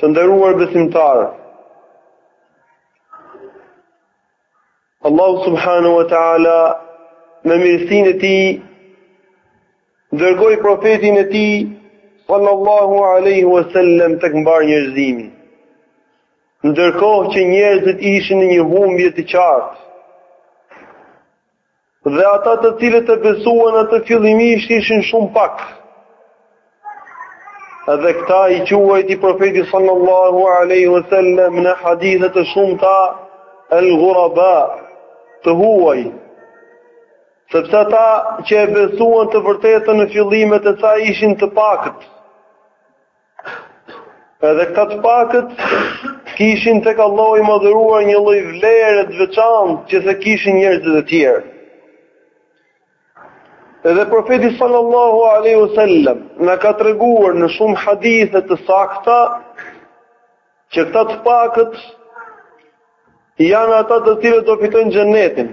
Të nderuar besimtarë, Allahu subhanahu wa taala me mirësinë e tij dërgoi profetin e tij sallallahu alaihi wasallam tek mbarë njerëzimi. Ndërkohë që njerëzit ishin në një humbje të qartë, Dhe ata të cilët e besuan atë fillimisht ishin shumë pak. Edhe këta i quajti profeti sallallahu alaihi wasallam në hadithe të shumta al-ghuraba, të huaj, sepse ata që e besuan të vërtetën në fillimet e saj ishin të pakët. Edhe këta të pakët kishin tek Allahu i madhëruar një lloj vlere të veçantë që s'e kishin njerëzit e tjerë. Edhe profeti sallallahu alaihi wasallam na ka treguar në shumë hadithe të sakta që këta të pakët janë ata të cilët do fitojnë xhenetin.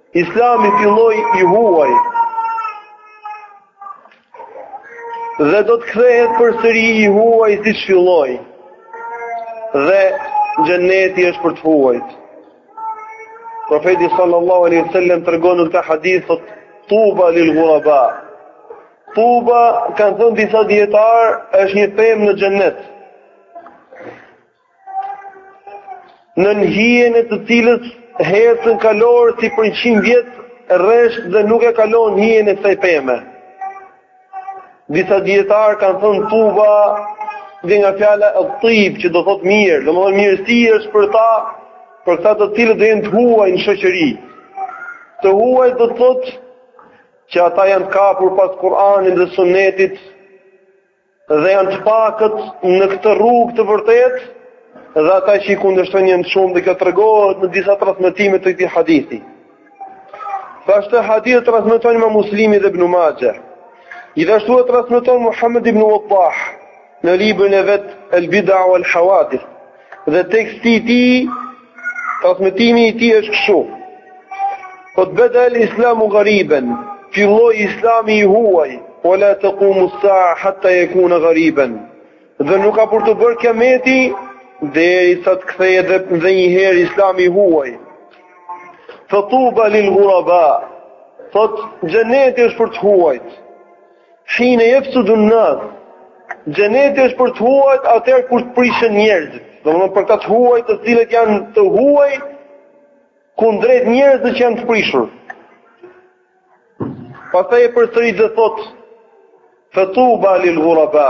Islami filloi i huaj dhe do të kthehet përsëri i huaj siç filloi dhe xheneti është për të huajt profeti sallallahu alaihi wasallam tregon në këtë hadith thotë tuba lil ghuraba tuba kanë thënë disa dijetarë është një pemë në xhenet nën hijen e të cilës hecën kalorësi për 100 vjet rresht dhe nuk e kalon hijen e kësaj peme. Disa dijetarë kanë thënë tuba vjen nga fjala et-tib që do thotë mirë, domethënë mirësia është për ta për këta të cilët do jenë të huaj në shoqëri. Të huaj do të thotë që ata janë të kapur pas Kur'anit dhe sunetit Dhe janë të pakët në këtë rrugë të vërtetë dhe ata që i kundërshtojnë janë shumë dhe kjo tregohet në disa transmetime të këtij hadithi. Thashë këtë hadith e transmeton Imam Muslimi dhe Ibn Majah. Gjithashtu e transmeton Muhammed ibn Waddah në librin e vet El Bid'a wal Hawadith. Dhe teksti i tij, transmetimi i tij është këshu. Thotë beda el islamu gariben, filloi islami i huaj, wa la tekumu sa'atu hatta jekune gariben. Dhe nuk ka për t'u bërë kiameti, derisa të kthehet edhe një herë islami i huaj. Fe tuba lil ghuraba, thotë xheneti është për të huajt. Hine jefsudu nas. Xheneti është për të huajt atëherë kur të prishen njerëzit. Domethënë për këta të huaj të cilët janë të huaj, kundrejt njerëzve që janë të prishur. Pastaj e përsërit dhe thotë, fe tuba lil ghuraba.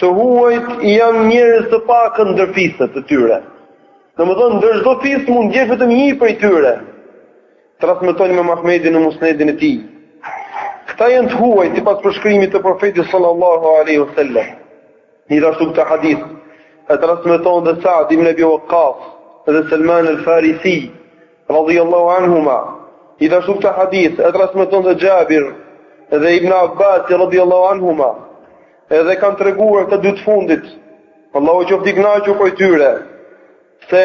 Të huajt janë njerëz të pakën ndër fiset e tyre. Domethënë ndër çdo fis mund të jetë vetëm një prej tyre. Transmeton Imam Ahmedi në Musnedin e tij. Këta janë të huajt sipas përshkrimit të Profetit sallallahu alaihi wasallam. Gjithashtu këtë hadith e transmeton dhe Sa'd ibn Abi Waqqas dhe Salman al-Farisi radhiyallahu anhuma. Gjithashtu këtë hadith e transmeton dhe Jabir dhe Ibn Abbas radhiyallahu anhuma. Edhe kanë treguar këta dy të fundit, Allahu qoftë i kënaqur prej tyre, se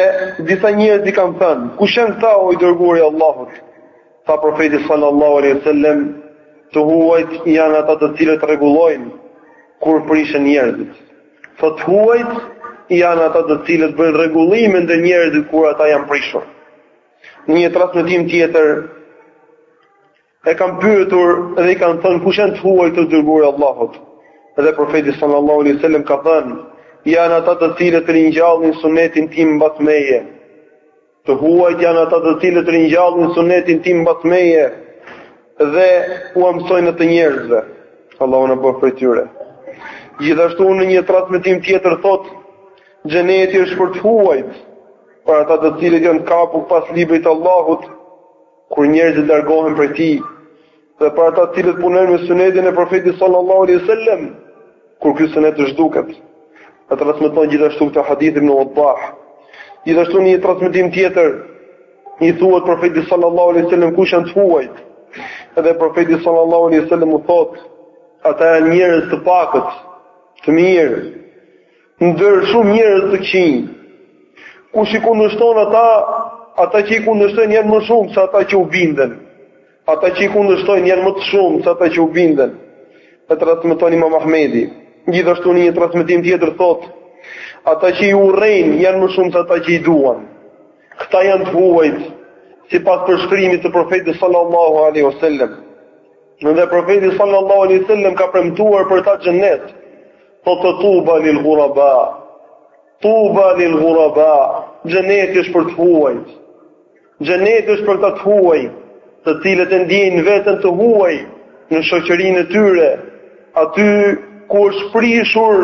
disa njerëz i kanë thënë, kush janë këta o i dërguari i Allahut? Tha profeti sallallahu alaihi wasallam, të huajt janë ata të cilët rregullojnë kur prishen njerëzit. Thot të huajt janë ata të cilët bëjnë rregullime ndër njerëzit kur ata janë prishur. Në një transmetim tjetër E kanë pyetur dhe i kanë thënë kush janë të huajt o i dërguari Allahut. Dhe profeti sallallahu alaihi wasallam ka thënë janë ata të cilët ringjallin sunetin tim mbas meje. Të huajt janë ata të cilët ringjallin sunetin tim mbas meje dhe ua msojnë atë njerëzve. Allahu na bëftë prej tyre. Gjithashtu në një transmetim tjetër thotë xheneti është për të huajt, për ata të cilët janë kapu pas librit të Allahut, Kur njerëzit largohen prej tij, dhe për ata të cilët punojnë me sunetin e profetit sallallahu alaihi wasallam, kur ky sunet të zhduket. E transmeton gjithashtu këtë hadith Ibn Wadah. Gjithashtu në një transmetim tjetër i thuhet profetit sallallahu alaihi wasallam kush janë të huajt. Edhe profeti sallallahu alaihi wasallam u thot, ata janë njerëz të pakët, të mirë, Ndër shumë njerëz të këqinj, kush i kundërshton ata, ata që i kundërshtojnë janë më shumë se ata që u binden. Ata që i kundërshtojnë janë më të shumë se ata që u binden. E transmeton Imam Ahmedi. Gjithashtu në një transmetim tjetër thotë, ata që i urrejnë janë më shumë se ata që i duan. Këta janë të huajt, sipas përshkrimit të profetit sallallahu alaihi wasallam. Dhe profeti sallallahu alaihi wasallam ka premtuar për ta xhenet. Thotë tuba lil guraba, tuba lil guraba, xheneti është për të huajt, xheneti është për ata të huaj, të cilët e ndjejnë veten të huaj në shoqërinë e tyre, aty ku është prishur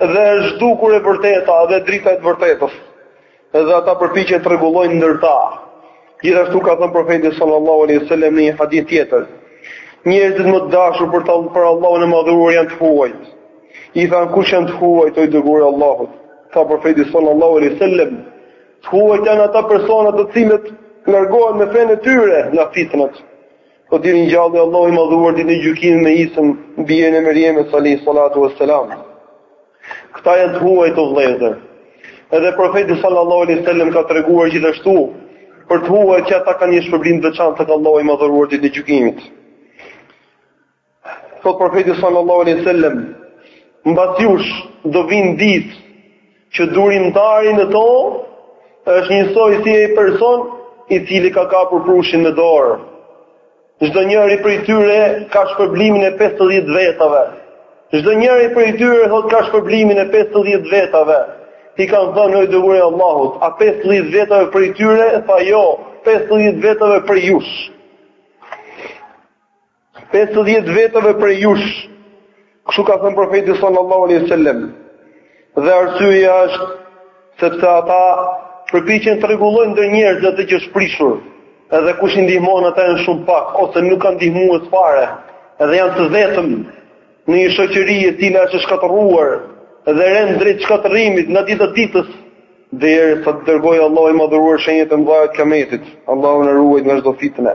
dhe është zhdukur e vërteta dhe drita e së vërtetës. Edhe ata përpiqen të rregullojnë ndër ta. Gjithashtu ka thënë profeti sallallahu alaihi wasallam në një hadith tjetër, njerëzit më të dashur për Allahun e madhëruar janë të huajt. I thanë kush janë të huajt o i dërguari i Allahut. Tha profeti sallallahu alaihi wasallam, të huajt janë ata persona të cilët largohen me fenë e tyre nga fitnat. Do t'i ringjallë Allahu i madhëruar ditën e gjykimit me Isën, birin e Merjemes alayhi salatu wassalam. Këta janë të huajt o vëllezër. Edhe profeti sallallahu alaihi wasallam ka treguar gjithashtu për të huajt që ata kanë një shpërblim të veçantë tek Allahu i madhëruar ditën e gjykimit. Thotë profeti sallallahu alaihi wasallam mbas jush do vijnë ditë që durimtari në to është njësoj si ai person i cili ka kapur prushin në dorë. Çdonjëri prej tyre ka shpërblimin e 50 vetave. Çdonjëri prej tyre thotë ka shpërblimin e 50 vetave. I kanë thënë o i dërguari i Allahut, a 50 vetave prej tyre? Tha jo, 50 vetave prej jush. 50 vetave prej jush. Kështu ka thënë profeti sallallahu alaihi wasallam. Dhe arsyeja është sepse ata përpiqen të rregullojnë ndër njerëz atë që është prishur. Edhe kush i ndihmon ata janë shumë pak ose nuk kanë ndihmues fare. Edhe janë të vetëm në një shoqëri e cila është e shkatërruar dhe rend drejt shkatërrimit nga dita ditës derisa të dërgojë Allahu i madhëruar shenjat e mëdha të kiametit. Allahu na ruajt nga çdo fitne.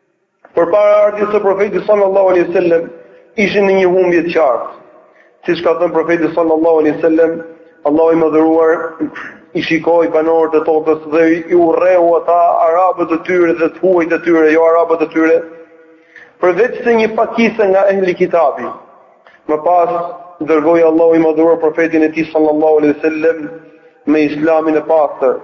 Përpara ardhjes së Profetit sallallahu alaihi wasallam ishin në një humbje të qartë. Siç ka thënë Profeti sallallahu alaihi wasallam, Allahu i madhëruar i shikoi banorët e tokës dhe i urreu ata arabët e tyre dhe të huajt e tyre, joarabët e tyre, përveç një pakice nga ehli kitabi. Më pas dërgoi Allahu i madhëruar profetin e tij sallallahu alaihi wasallam me islamin e pastër.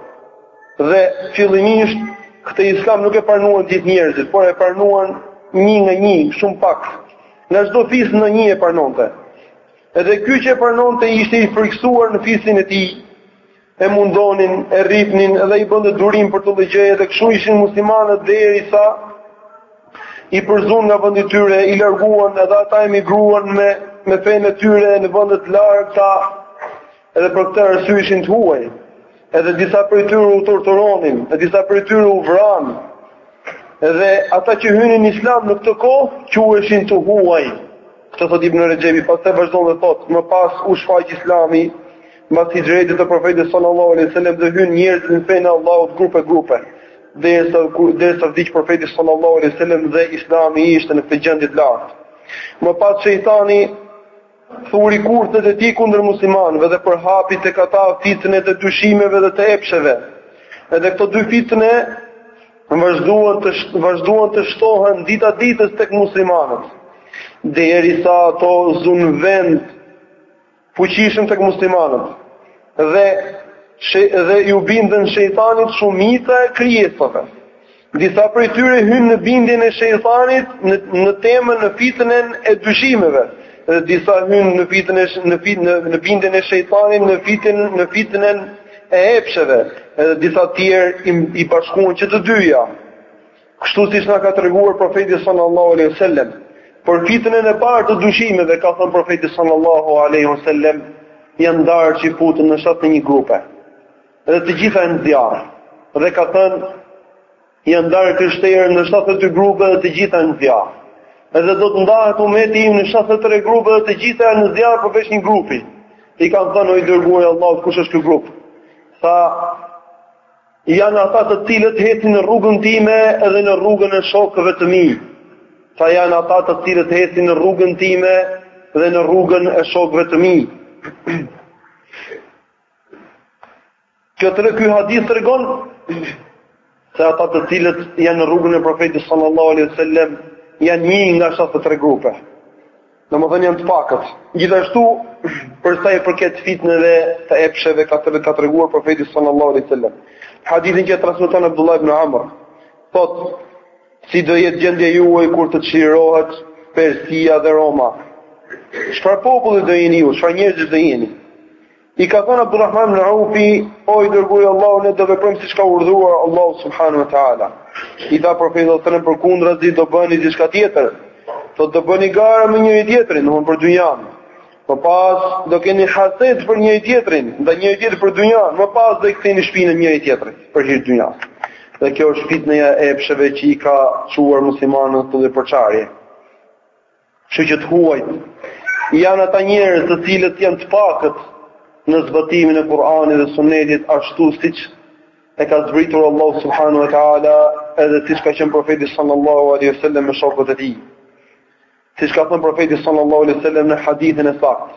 Dhe fillimisht këtë islam nuk e pranuan gjithë njerëzit, por e pranuan një nga një, shumë pak. Nga çdo fis nga një e pranonte. Edhe ky që e pranonte ishte i frikësuar në fisin e tij. e mundonin, e rrihnin edhe ai bënte durim për çdo lloj gjëje edhe kështu ishin muslimanët derisa i përzunë nga vendi i tyre, i larguan edhe ata emigruan me, me fenë e tyre në vende të largëta edhe për këtë arsye ishin të huaj edhe disa prej tyre u torturonin edhe disa prej tyre u vranë edhe ata që hynin në islam në këtë kohë quheshin të huaj këto thotë Ibn Rexhebi pastaj vazhdon dhe thotë më pas u shfaq islami Mbas hijretit të Profetit sallallahu alaihi wasallam dhe hyn njerëzit në fenë e Allahut grupe grupe. Derisa derisa vdiq Profeti sallallahu alaihi wasallam dhe Islami ishte në këtë gjendje të lartë. Më pas shejtani thuri kurthet e tij kundër muslimanëve dhe përhapi tek ata fitnet e dyshimeve dhe të epsheve. Edhe këto dy fitne vazhduan të vazhduan të shtohen dita ditës tek muslimanët. Derisa ato zun vend fuqishëm tek muslimanët dhe she, dhe iu bindën shejtanit shumica e krijesave. Disa prej tyre hynë në bindjen e shejtanit në, në temën në fitnen e dyshimeve dhe disa hynë në fitnen e në fit, në, në bindjen e shejtanit në fitn në fitnen e epsheve edhe disa tjerë i, i bashkuan që të dyja Kështu siç na ka treguar profeti sallallahu alaihi wasallam, për fitnen e parë të dyshimeve ka thënë profeti sallallahu alaihi wasallam, janë ndarë çifutët në 71 grupe. Dhe të gjitha janë në zjarr. Dhe ka thënë janë ndarë krishterët në 72 grupe dhe të gjitha janë në zjarr. Edhe do të ndahet umeti im në 73 grupe dhe të gjitha janë në zjarr përveç një grupi. I kanë thënë o i dërguar i Allahut kush është ky grup? Tha Janë ata të cilët ecin në rrugën time dhe në rrugën e shokëve të mi. Tha janë ata të cilët ecin në rrugën time dhe në rrugën e shokëve të mi. Kjo të ky hadith tregon se ata të cilët janë në rrugën e profetit sallallahu alaihi wasallam janë një nga shtatë tre grupe. Domethënë janë të pakët. Gjithashtu, për sa i përket fitneve të epsheve ka të ka treguar profeti sallallahu alaihi wasallam. Hadithin që transmeton Abdullah ibn Amr, thot si do jetë gjendja juaj kur të çlirohet Persia dhe Roma. Çfarë populli do jeni ju? Çfarë njerëzish do jeni? I ka thënë Abdulrahman ibn Aufi, o i dërguar i Allahut, ne do veprojmë siç ka urdhëruar Allahu subhanahu wa taala. I tha profeti sallallahu alajhi wasallam përkundrazi do bëni diçka tjetër. Do të bëni gara me njëri tjetrin, domthonë për dynjan. Më pas do keni haset për njëri tjetrin, ndaj njëri tjetrit për dynjan, më pas do i ktheni shpinën njëri tjetrit për hir të dynja. Dhe kjo është fitneja e epsheve që i ka çuar muslimanët në përçarje. Kështu që të huajt janë ata njerëz të cilët janë të pakët në zbatimin e Kur'anit dhe Sunnetit ashtu siç e ka zbritur Allahu subhanahu wa taala edhe siç ka qenë profeti sallallahu alaihi wasallam me shokët e tij. Siç ka thënë profeti sallallahu alaihi wasallam në hadithin e saktë,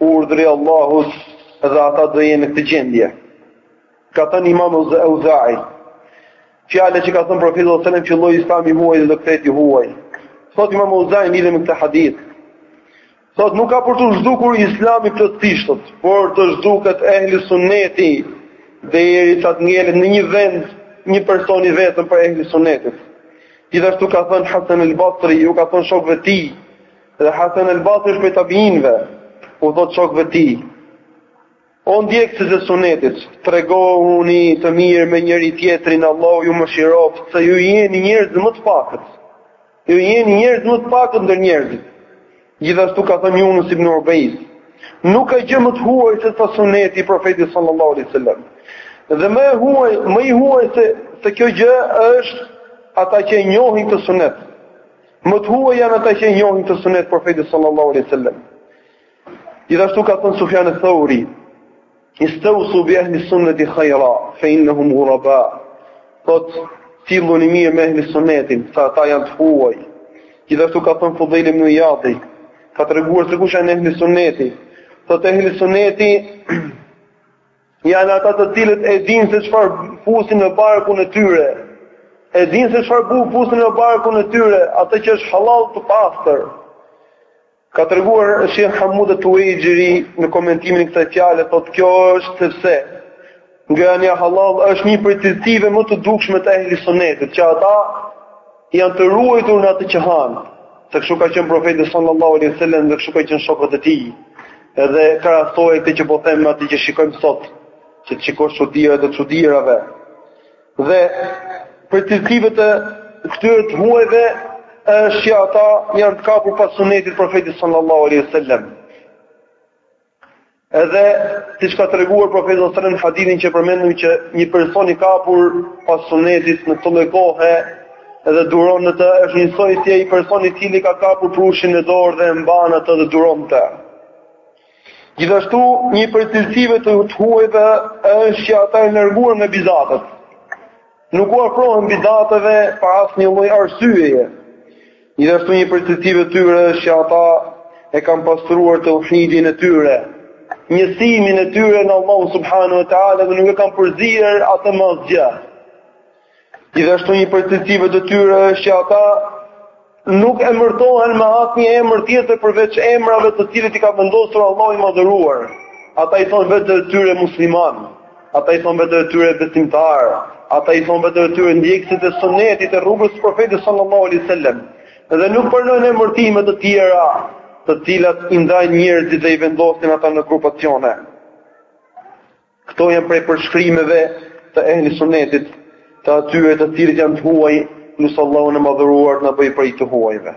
Urdhri i Allahut dhe ata do jenë në këtë gjendje. Ka thënë Imam Auzai. Fjala që ka thënë profeti sallallahu alajhi wasallam filloi Islami huaj dhe do kthehet i huaj. Thot Imam Auzai lidhur me këtë hadith. Thot nuk ka për t'u zhdukur Islami plotësisht, por të zhduket ehli sunneti derisa të ngelet në një vend një person i vetëm prej ehli sunnetit. Gjithashtu ka thënë Hasan al-Basri, u ka thënë shokëve të tij, Dhe Hasan el Basri është prej tabiinëve, u thot shokëve të tij. O ndjekësit e sunetit, tregohuni të mirë me njëri tjetrin, Allahu ju mëshiroft, se ju jeni njerëz më të pakët. Ju jeni njerëz më të pakët ndër njerëzit. Gjithashtu ka thënë Yunus ibn Ubayd, nuk ka gjë më të huaj se sa suneti i profetit sallallahu alaihi wasallam. Dhe më e huaj, më i huaj se kjo gjë është ata që e njohin këtë sunet. Më të huaj janë ata që e njohin këtë sunet të profetit sallallahu alaihi wasallam. Gjithashtu ka thënë Sufjan al-Thauri, "Istawsu bi ahli sunnati khayra, fa innahum ghuraba." Thot silluni mirë me ehli sunnetin, se ata janë të huaj. Gjithashtu ka thënë Fudhejl ibn Iyadi, ka treguar se kush janë ehli sunneti. Thot ehli sunneti Janë ata të cilët e dinë se çfarë fusin në barkun e tyre. E dinë se çfarë bu fusin në barkun e tyre, atë që është halal të pastër. Ka treguar Sheikh Hamud al-Tuwaijiri në komentimin e kësaj fjale, thotë kjo është sepse ngrënia halal është një prej cilësive më të dukshme të ehli sunetit, që ata Janë të ruajtur në atë që hanë, se kështu ka qenë profeti sallallahu alaihi wasallam dhe kështu kanë qenë shokët e tij. Edhe krahasoje këtë që po them me atë që shikojmë sot, që të shikosh çudira të çudirave. Dhe për të cilëve të këtyre të huajve është që ata janë të kapur pas sunetit profetit sallallahu alaihi wasallam. Edhe siç ka treguar profeti sallallahu alajhi wasallam në hadithin që përmendëm që një person i kapur pas sunetit në këtë lloj kohe dhe duron në të është njësoj si ai person i cili ka kapur prushin në dorë dhe e mban atë dhe duron të. Gjithashtu një prej cilësive të huajve është që ata janë larguar nga bidatet. Nuk u afrohen bidateve pa asnjë lloj arsyeje. Gjithashtu një prej cilësive të tyre është që ata e kanë pastruar tauhidin e tyre, njësimin e tyre në Allahu subhanahu wa taala dhe nuk e kanë përzier atë me asgjë. Gjithashtu një prej cilësive të tyre është që ata Nuk emërtohen me asnjë emër tjetër përveç emrave të cilët i ka vendosur Allahu i Madhëruar. Ata i thonë vetes së tyre musliman, ata i thonë vetes së tyre besimtar, ata i thonë vetes së tyre ndjekësit e sunetit e rrugës së profetit sallallahu alaihi wasallam. Dhe nuk pranojnë emërtime të tjera, të cilat i ndajnë njerëzit dhe i vendosin ata në grupacione. Këto janë prej përshkrimeve të ehli sunetit, të atyre të cilët janë të huaj, lus Allahun e Madhëruar të na bëjë prej të huajve.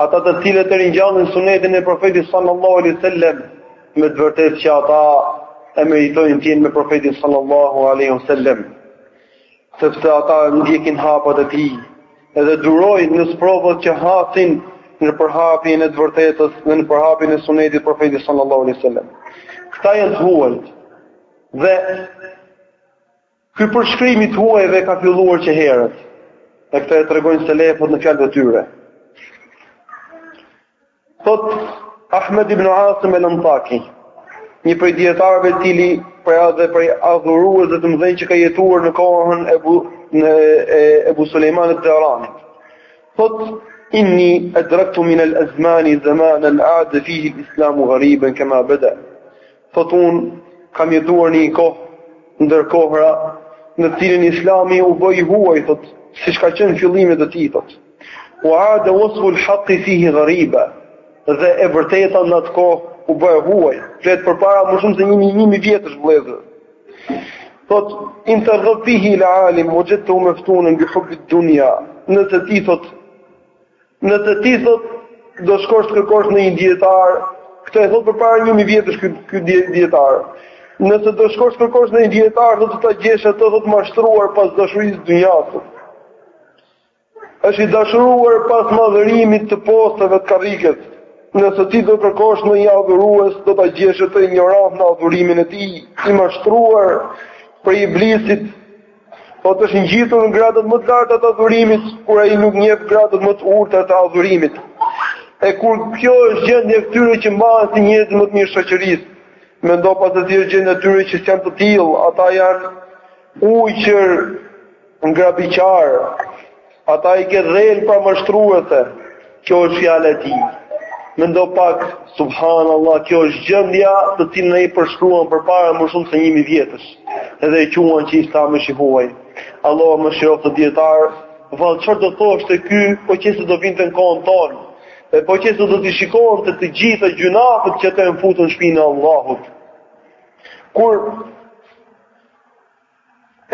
Ata të cilët e ringjallin sunetin e profetit sallallahu alaihi wasallam me të vërtetë që ata e meritojnë të jenë me profetin sallallahu alaihi wasallam sepse ata ndjekin hapat e tij edhe durojnë në sprovat që hasin në përhapjen e të vërtetës dhe në përhapjen e sunetit të profetit sallallahu alaihi wasallam. Këta janë të huajt. Dhe Ky përshkrim i të huajve ka filluar që herët, e këto e tregojnë selefët në fjalët e tyre. Thot Ahmed ibn Asim al-Antaki, një prej dietarëve i cili prej edhe prej adhuruesve të mëdhenj që ka jetuar në kohën e Ebu, Ebu Sulejman ed-Deranit. Thot inni adraktu min al-azmani zamanan ada fihi al-islam ghariban kama bada. Thot unë, kam jetuar në një kohë, ndër kohëra, në të cilën islami u bë i huaj, thot, siç ka qenë në fillimet e tij, thot. Wa ada wasfu al-haqqi fihi ghariba, dhe e vërteta në atë kohë u bë e huaj, flet përpara më shumë se një, një mijë vjetësh vëllezër. Thot, in targhab fihi ila alim, wajadtahu maftunan bihubbi ad-dunja, nëse ti, thot, Nëse ti thot do shkosh të kërkosh ndonjë dietar, këtë e thot përpara 1000 vjetësh ky ky dietar. Nëse do shkosh të kërkosh ndonjë dietar, do të ta gjesh atë thot të mashtruar pas dashurisë së dynjasë. Është i dashuruar pas madhërimit të posteve të karrikës. Nëse ti do kërkosh ndonjë adhurues, do ta gjesh atë injorant në adhurimin e tij, i mashtruar prej iblisit Thot është ngjitur në gradët më të larta të adhurimit, kur ai nuk njeh gradët më të ulëta të adhurimit. E kur kjo është gjendja e këtyre që mbahen si njerëzit më të mirë të shoqërisë, mendo pastaj si është gjendja e atyre që janë të tillë, ata janë ujqër, grabitqar, Ata i ke edhe një pamje mashtruese, kjo është fjala e tij. Mendo pak, subhanallah, kjo është gjendja të cilën ai përshkruan përpara më shumë se një mijë vjetësh, edhe e quan që Islami është i huaj. Allahu e mëshiroftë këtë dijetar, vallë çfarë do thoshte ky, po qe se do vinte në kohën tonë, e po qe se do të shikonte të gjitha gjynahet që janë futur në shpinë e Allahut. Kur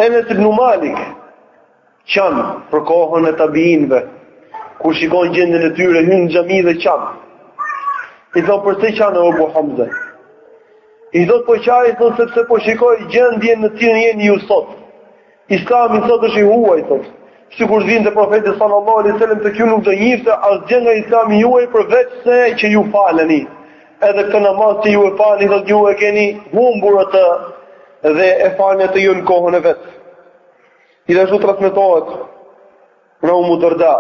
Enes ibn Malik qan për kohën e tabiinëve, kur shikon gjendjen e tyre hyn në xhami dhe qan. I thon përse qan o Abu Hamza. I thot po qaj, thot sepse po shikoj gjendjen në të cilën jeni ju sot. Islami sot është i huaj thot. Sikur të vinte profeti sallallahu alaihi wasallam te ju nuk do njihte asgjë nga Islami juaj përveç se që ju faleni. Edhe këtë namaz që ju e falni thot ju e keni humbur atë dhe s'e falni atë ju në kohën e vet. Gjithashtu transmitohet nga Umu Derda,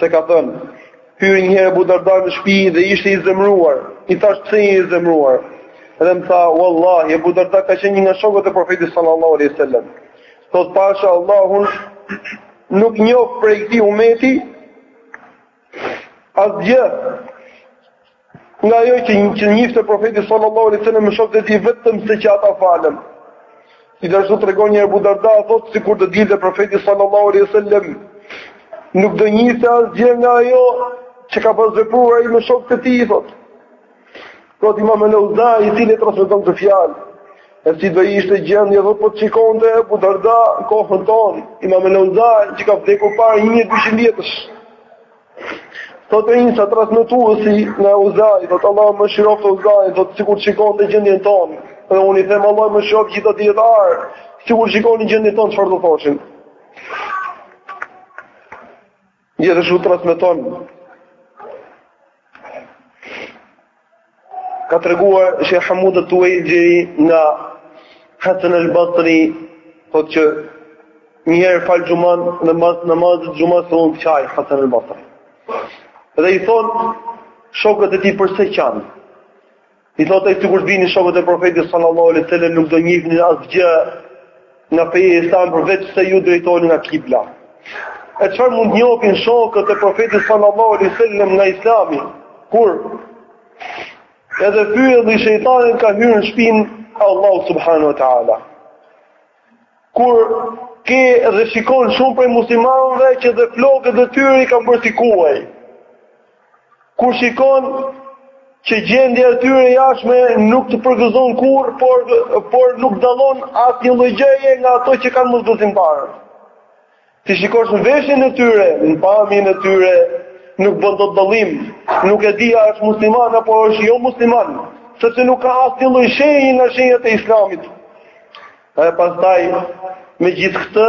se ka thënë, hyri njëherë Ebu Derda në shpi dhe ishte i zemruar, i thashë pse je i zemruar, edhe më tha, Wallahi, Ebu Derda ka qenë një nga shokët e profetit sallallahu alaihi sallam. Thot pasha Allahun, nuk njof prej këtij umeti, asgjë, Nga ajo që njifte profeti sallallahu alaihi wasallam me shokët e tij vetëm se që ata falen. Gjithashtu tregon një Abu Darda thotë sikur të dilte profeti sallallahu alaihi wasallam nuk do njifte asgjë nga ajo që ka pas vepruar ai me shokët e tij thotë. Thot imam el Euzai i cili e transmeton këtë fjalë. E si do ishte gjendja thot po të shikonte Ebu Darda kohën tonë, imam el Euzai që ka vdekur para 1200 vjetësh. Thotë Isa transmetuesi nga Uzai, thotë Allahu e mëshiroftë Uzain, thotë sikur të shikonte gjendjen tonë. Dhe unë them Allahu mëshiroftë gjithë ata dijetarë, sikur të shikonin gjendjen tonë çfarë do thoshin. Gjithashtu transmeton Ka treguar sheh Hamud et Tuvejxhiri nga Hasan el Basri, thot që njëherë fal xhumanë namazin e xhumasë dhe u ul të qajë Hasan el Basri. Dhe i thonë shokët e tij përse qan. I thot sikur të vinin shokët e profetit sallallahu alai sallam nuk do njifnin asgjë Nga feja islam përveç se ju drejtoni nga kibla. E çfarë mund të njohin shokët e profetit sallallahu alaihi wasallam nga Islami? Kur edhe fyelli i shejtanit ka hyrë në shpinë e Allahut subhanahu wa taala. Kur ke dhe shikon shumë prej muslimanëve që edhe flokët e tyre i kanë bërë si kuaj. Kur shikon që gjendja e tyre e jashtme nuk të përgëzon kurrë, por, por nuk dallon asnjë lloj gjëje nga ato që kanë mosbesimtarët. T'i shikosh në veshjen e tyre, në pamjen e tyre, nuk bën dot dallim, nuk e di a është musliman, apo është jo musliman, sepse nuk ka asnjë lloj shenje nga shenjat e islamit. E pastaj, me gjithë këtë,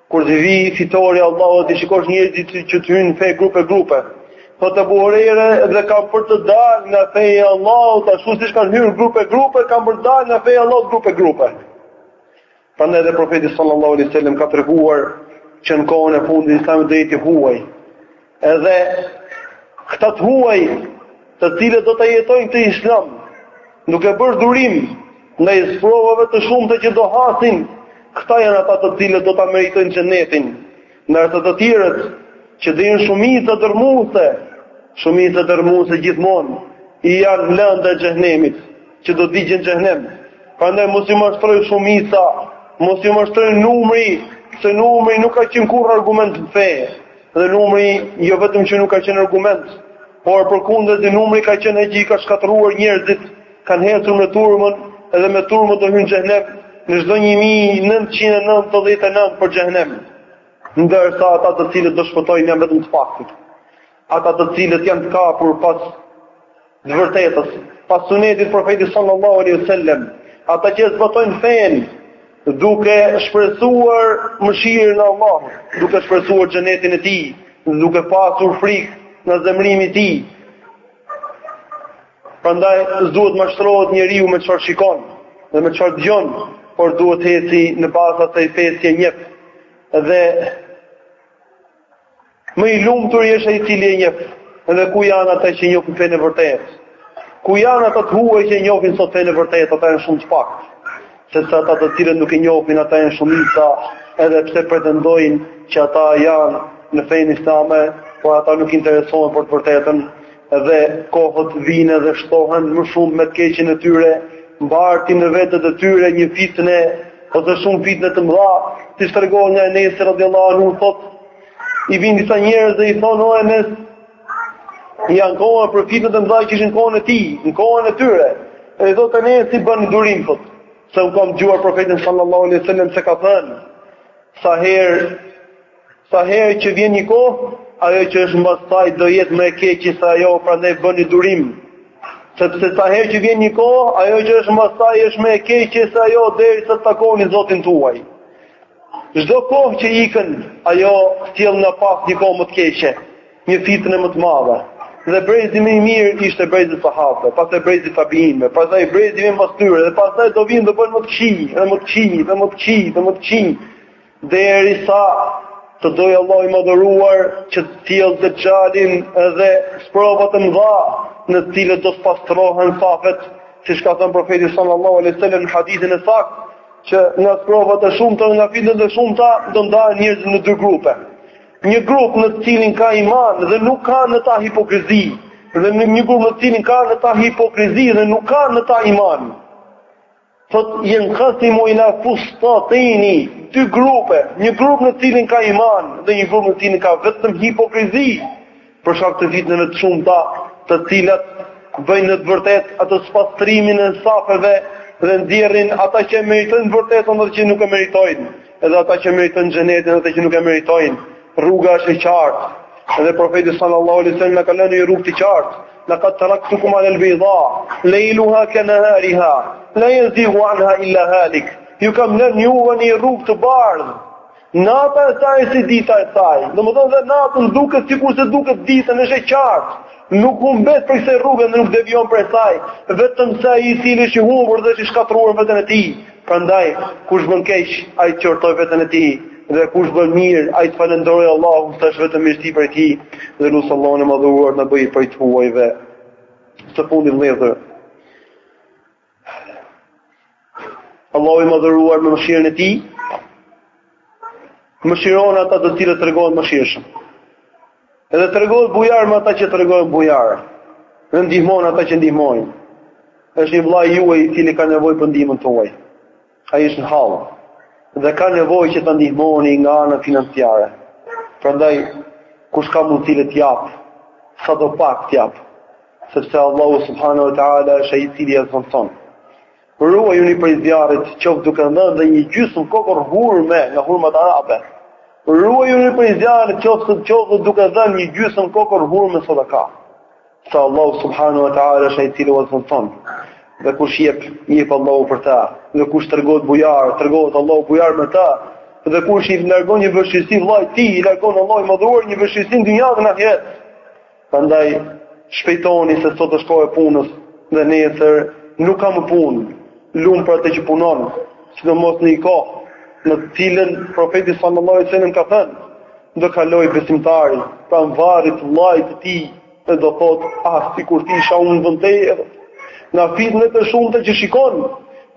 Kur të vijë fitorja e Allahut e t'i shikosh njerëzit që të hyjnë në fe grupe grupe. Thotë Ebu Hurejre dhe kanë për të dalë nga feja e Allahut, ashtu siç kanë hyrë grupe grupe, kanë për të dalë nga feja e Allahut grupe grupe. Prandaj dhe profeti sallallahu alaihi wasallam ka treguar që në kohën e fundit islami do jetë i huaj, Edhe këta të huaj, të cilët do ta jetojnë këtë islam, duke bërë durim ndaj sprovave të shumta që do hasin, këta janë ata të cilët do ta meritojnë xhenetin. Ndërsa të tjerët që dhe janë shumica dërmuese, shumica dërmuese gjithmonë janë lëndë e xhehnemit, që do digjen në xhehnem. Prandaj mos ju mashtrojë shumica, mos ju mashtrojë numri, se numri nuk ka qenë kurrë argument në fe. Dhe numri jo vetëm që nuk ka qenë argument, por përkundrazi numri ka qenë ai që i ka shkatërruar njerëzit, kanë hecur me turmën dhe me turmën do hyjnë në xhehnem, në çdo 1000, 999 për xhehnem. Ndërsa ata të cilët do shpëtojnë janë vetëm të paktit. Ata të cilët janë të kapur pas të vërtetës, pas sunetit të profetit sallallahu alaihi wasallam, ata që zbatojnë fenë duke shpresuar mëshirën e Allahut, duke shpresuar xhenetin e tij, duke pasur frikë nga zemrimi i tij. Prandaj s'duhet të mashtrohet njeriu me çfarë shikon dhe me çfarë dëgjon, por duhet të eci në bazë të fesë që njeh dhe Më i lumtur është ai i cili e njeh. Dhe ku janë ata që e njohin fenë e vërtetë? Ku janë ata të huaj që e njohin sot fenë e vërtetë? Ata janë shumë të paktë. Sepse ata të cilët nuk e njohin, ata janë shumica, edhe pse pretendojnë që ata janë në fenë islame, por ata nuk interesohen për të vërtetën dhe kohët vijnë dhe shtohen më shumë me të keqen e tyre, mbartin në veten e tyre një fitne ose shumë fitne të mëdha, siç tregohet nga Enesi radhiyallahu anhu thotë i vijnë disa njerëz dhe i thonë o Enes i ankohen për fitnet e mëdha që ishin në kohën e tij, në kohën e tyre. E i thotë Enesi bëni durim thotë. Se unë kam dëgjuar profetin sallallahu alaihi wasallam se ka thënë sa herë sa herë që vjen një kohë, ajo që është mbas saj do jetë më e keqe se ajo, prandaj bëni durim. Sepse sa herë që vjen një kohë, ajo që është mbas saj është më e keqe se ajo derisa të takoni Zotin tuaj. Çdo kohë që ikën, ajo sjell nga pas një kohë më të keqe, një fitnë më të madhe. Dhe brezi më i mirë ishte brezi sahabëve, pastaj brezi tabiinëve, pastaj brezi më pas tyre dhe pastaj do vinë të bëhen më të këqij, dhe më të këqij, dhe më të këqij, dhe më të këqij derisa të dojë Allahu i madhëruar që të sjellë Dexhalin edhe sprova të mdha në të cilat do të pastrohen safet, siç ka thënë profeti sallallahu alajhi wasallam në hadithin e saktë, që nga sprovat e shumta dhe nga fitnet e shumta do ndahen njerëzit në dy grupe. Një grup në të cilin ka iman dhe nuk ka në ta hipokrizi, dhe një grup në të cilin ka në ta hipokrizi dhe nuk ka në ta iman. Thotë yanqasimu ila fustatayni, dy grupe, një grup në të cilin ka iman dhe një grup në të cilin ka vetëm hipokrizi. për shkak të fitnëve të shumta, të cilat bëjnë në të vërtetë atë spastrimin e safeve dhe nxjerrin ata që e meritojnë të vërtetën dhe që nuk e meritojnë, edhe ata që e meritojnë xhenetin dhe ata që nuk e meritojnë. Rruga është e qartë. Edhe profeti sallallahu alaihi wasallam na ka lënë ne një rrugë të qartë. Laqad taraktukum ala al-bayda, layluha ka nahariha, la yazighu anha illa halik. Ju kam lënë juve një rrugë të bardhë, Nata e saj si dita e saj. Domethënë dhe natën duket sikurse duket ditën, është e qartë. Nuk humbet prej kësaj rruge dhe nuk devijon prej saj vetëm se ai i cili është i humbur dhe është i shkatërruar në veten e tij. Prandaj, kush bën keq, ai të qortojë veten e tij. Dhe kush bën mirë, ai të falënderojë Allahun, se është vetëm mirësi prej tij. Dhe lus Allahun e madhëruar të na bëjë prej të huajve. Së fundin vëllezër. Allahu i madhëruar me mëshirën e tij mëshiron ata të cilët tregohen mëshirshëm. Edhe tregohet bujar me ata që tregohen bujar. Dhe ndihmon ata që ndihmojnë. Është një vëlla i juaj i cili ka nevojë për ndihmën tuaj. Ai është në hall dhe ka nevojë që ta ndihmoni nga ana financiare. Prandaj kush ka mundësi le të jap, sado pak të jap, sepse Allahu subhanahu wa taala është ai i cili ia zëvendëson. Ruajuni prej zjarrit, qoftë duke dhënë dhe një gjysmë kokërr hurme nga hurmat arabe. Ruajuni prej zjarrit, qoftë qoftë duke dhënë një gjysmë kokërr hurme sadaka. Se Allahu subhanahu wa taala është ai i cili ua zëvendëson. Dhe kush jep, jep Allahu për ta. Dhe kush tregohet bujar, tregohet Allahu bujar me ta. Dhe kush i largon një vështirësi vllait të tij, i largon Allahu i madhëruar një vështirësi në dynja dhe në ahiret. Prandaj shpejtoni se sot është kohë e punës dhe nesër nuk ka më punë. Lum për atë që punon, sidomos në një kohë në të cilën profeti sallallahu alajhi wasallam ka thënë Do kaloj besimtari pranë varrit vllait të tij dhe do thotë, ah, sikur ti isha unë vend tij Nga fitnet e shumta që shikon,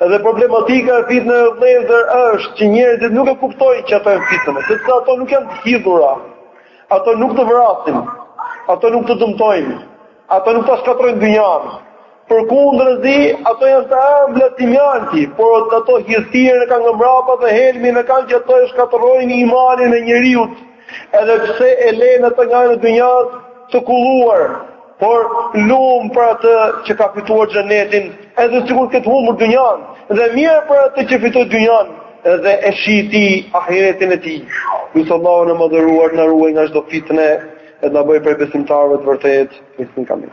edhe problematika e fitneve vëllezër është që njerëzit nuk e kuptojnë që ato janë fitne, sepse ato nuk janë të hidhura. Ato nuk të vrasin. Ato nuk të dëmtojnë. Ato nuk ta shkatërrojnë dynjanë. Përkundrazi, ato janë të ëmbla si mjalti, por ato hidhësirën e kanë nga mrapa dhe helmin e kanë që ato e shkatërrojnë imanin e njeriut, edhe pse e lënë atë nga ana e dynjasë të kulluar, por lum për atë që ka fituar xhenetin, edhe sikur të ketë humbur dynjan, dhe mjerë për atë që fitoi dynjan, Edhe e shiti ahiretin e tij. Lus Allahun e Madhëruar të na ruaj nga çdo fitne e të na bëjë prej besimtarëve të vërtetë. Istin kamin.